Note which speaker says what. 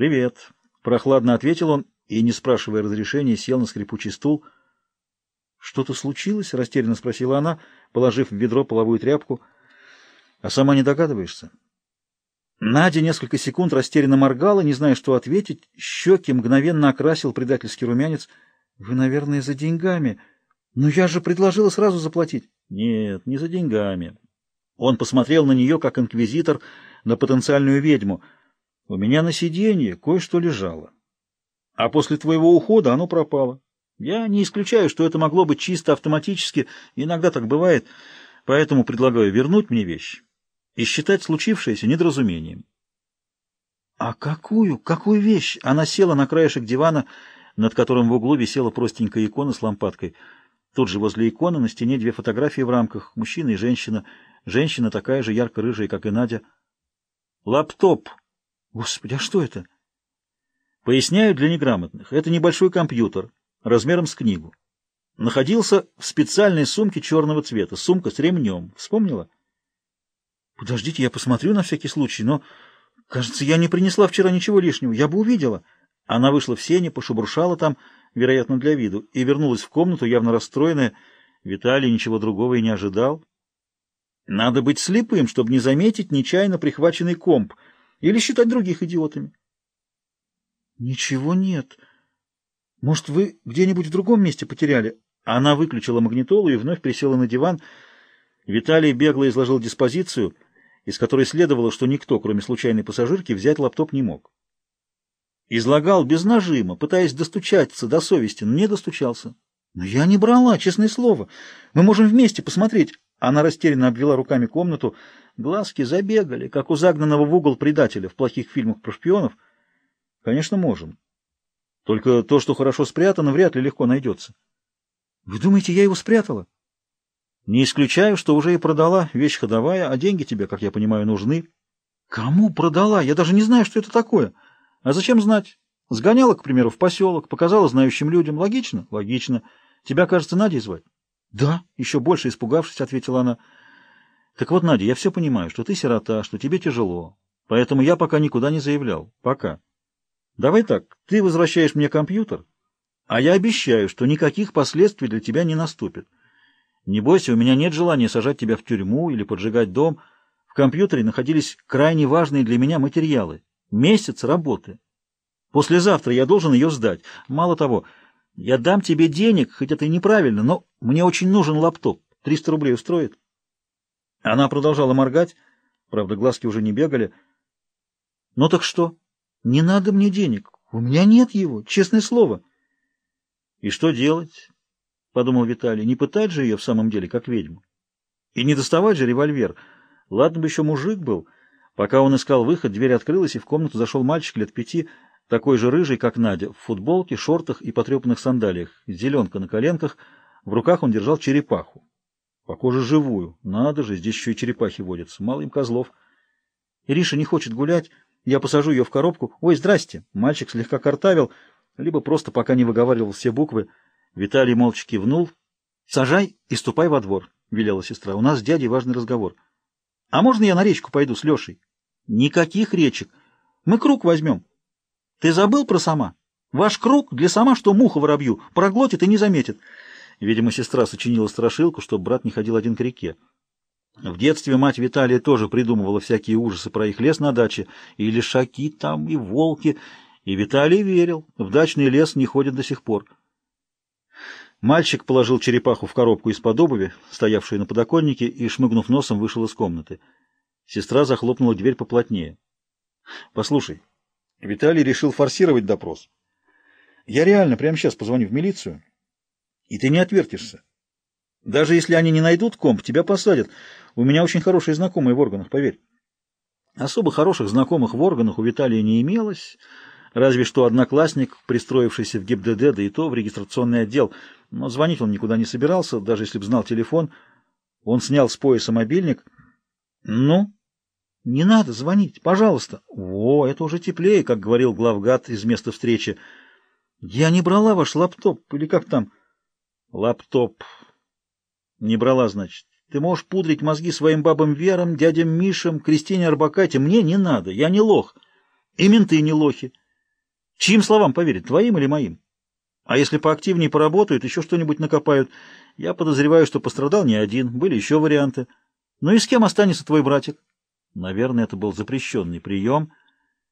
Speaker 1: «Привет», — прохладно ответил он и, не спрашивая разрешения, сел на скрипучий стул. «Что-то случилось?» — растерянно спросила она, положив в ведро половую тряпку. «А сама не догадываешься?» Надя несколько секунд растерянно моргала, не зная, что ответить. Щеки мгновенно окрасил предательский румянец. «Вы, наверное, за деньгами. Но я же предложила сразу заплатить». «Нет, не за деньгами». Он посмотрел на нее, как инквизитор, на потенциальную ведьму. «У меня на сиденье кое-что лежало. А после твоего ухода оно пропало. Я не исключаю, что это могло быть чисто автоматически, иногда так бывает, поэтому предлагаю вернуть мне вещь и считать случившееся недоразумением. А какую, какую вещь? Она села на краешек дивана, над которым в углу висела простенькая икона с лампадкой. Тут же возле иконы на стене две фотографии в рамках, мужчина и женщина. Женщина такая же ярко-рыжая, как и Надя. Лаптоп. Господи, а что это? Поясняю для неграмотных. Это небольшой компьютер, размером с книгу. Находился в специальной сумке черного цвета, сумка с ремнем. Вспомнила? Подождите, я посмотрю на всякий случай, но, кажется, я не принесла вчера ничего лишнего. Я бы увидела. Она вышла в сене, пошебуршала там, вероятно, для виду, и вернулась в комнату, явно расстроенная. Виталий ничего другого и не ожидал. Надо быть слепым, чтобы не заметить нечаянно прихваченный комп или считать других идиотами. Ничего нет. Может, вы где-нибудь в другом месте потеряли? Она выключила магнитолу и вновь присела на диван. Виталий бегло изложил диспозицию, из которой следовало, что никто, кроме случайной пассажирки, взять лаптоп не мог. Излагал без нажима, пытаясь достучаться до совести, но не достучался. «Но я не брала, честное слово. Мы можем вместе посмотреть». Она растерянно обвела руками комнату. Глазки забегали, как у загнанного в угол предателя в плохих фильмах про шпионов. «Конечно, можем. Только то, что хорошо спрятано, вряд ли легко найдется». «Вы думаете, я его спрятала?» «Не исключаю, что уже и продала. Вещь ходовая, а деньги тебе, как я понимаю, нужны». «Кому продала? Я даже не знаю, что это такое». А зачем знать? Сгоняла, к примеру, в поселок, показала знающим людям. Логично? Логично. Тебя, кажется, Надей звать? Да, еще больше испугавшись, ответила она. Так вот, Надя, я все понимаю, что ты сирота, что тебе тяжело. Поэтому я пока никуда не заявлял. Пока. Давай так, ты возвращаешь мне компьютер, а я обещаю, что никаких последствий для тебя не наступит. Не бойся, у меня нет желания сажать тебя в тюрьму или поджигать дом. В компьютере находились крайне важные для меня материалы. Месяц работы. Послезавтра я должен ее сдать. Мало того, я дам тебе денег, хоть это и неправильно, но мне очень нужен лаптоп. Триста рублей устроит? Она продолжала моргать. Правда, глазки уже не бегали. Ну так что? Не надо мне денег. У меня нет его, честное слово. И что делать? Подумал Виталий. Не пытать же ее в самом деле, как ведьму. И не доставать же револьвер. Ладно бы еще мужик был. Пока он искал выход, дверь открылась, и в комнату зашел мальчик лет пяти, такой же рыжий, как Надя, в футболке, шортах и потрепанных сандалиях, зеленка на коленках, в руках он держал черепаху. Похоже, живую. Надо же, здесь еще и черепахи водятся. Мало им козлов. Ириша не хочет гулять, я посажу ее в коробку. Ой, здрасте! Мальчик слегка картавил, либо просто пока не выговаривал все буквы. Виталий молча кивнул. «Сажай и ступай во двор», — велела сестра. «У нас с дядей важный разговор». А можно я на речку пойду с Лешей? Никаких речек. Мы круг возьмем. Ты забыл про сама? Ваш круг для сама, что муха воробью, проглотит и не заметит. Видимо, сестра сочинила страшилку, чтобы брат не ходил один к реке. В детстве мать Виталия тоже придумывала всякие ужасы про их лес на даче, и лишаки там, и волки, и Виталий верил, в дачный лес не ходят до сих пор. Мальчик положил черепаху в коробку из-под обуви, стоявшую на подоконнике, и, шмыгнув носом, вышел из комнаты. Сестра захлопнула дверь поплотнее. — Послушай, Виталий решил форсировать допрос. Я реально прямо сейчас позвоню в милицию, и ты не отвертишься. Даже если они не найдут комп, тебя посадят. У меня очень хорошие знакомые в органах, поверь. Особо хороших знакомых в органах у Виталия не имелось, разве что одноклассник, пристроившийся в ГИБДД, да и то в регистрационный отдел — но звонить он никуда не собирался, даже если б знал телефон. Он снял с пояса мобильник. «Ну?» «Не надо звонить, пожалуйста». «О, это уже теплее», как говорил главгад из места встречи. «Я не брала ваш лаптоп, или как там?» «Лаптоп. Не брала, значит. Ты можешь пудрить мозги своим бабам Верам, дядям Мишам, Кристине Арбакайте. Мне не надо, я не лох. И менты не лохи. Чьим словам поверить, твоим или моим? А если поактивнее поработают, еще что-нибудь накопают. Я подозреваю, что пострадал не один, были еще варианты. Ну и с кем останется твой братик? Наверное, это был запрещенный прием —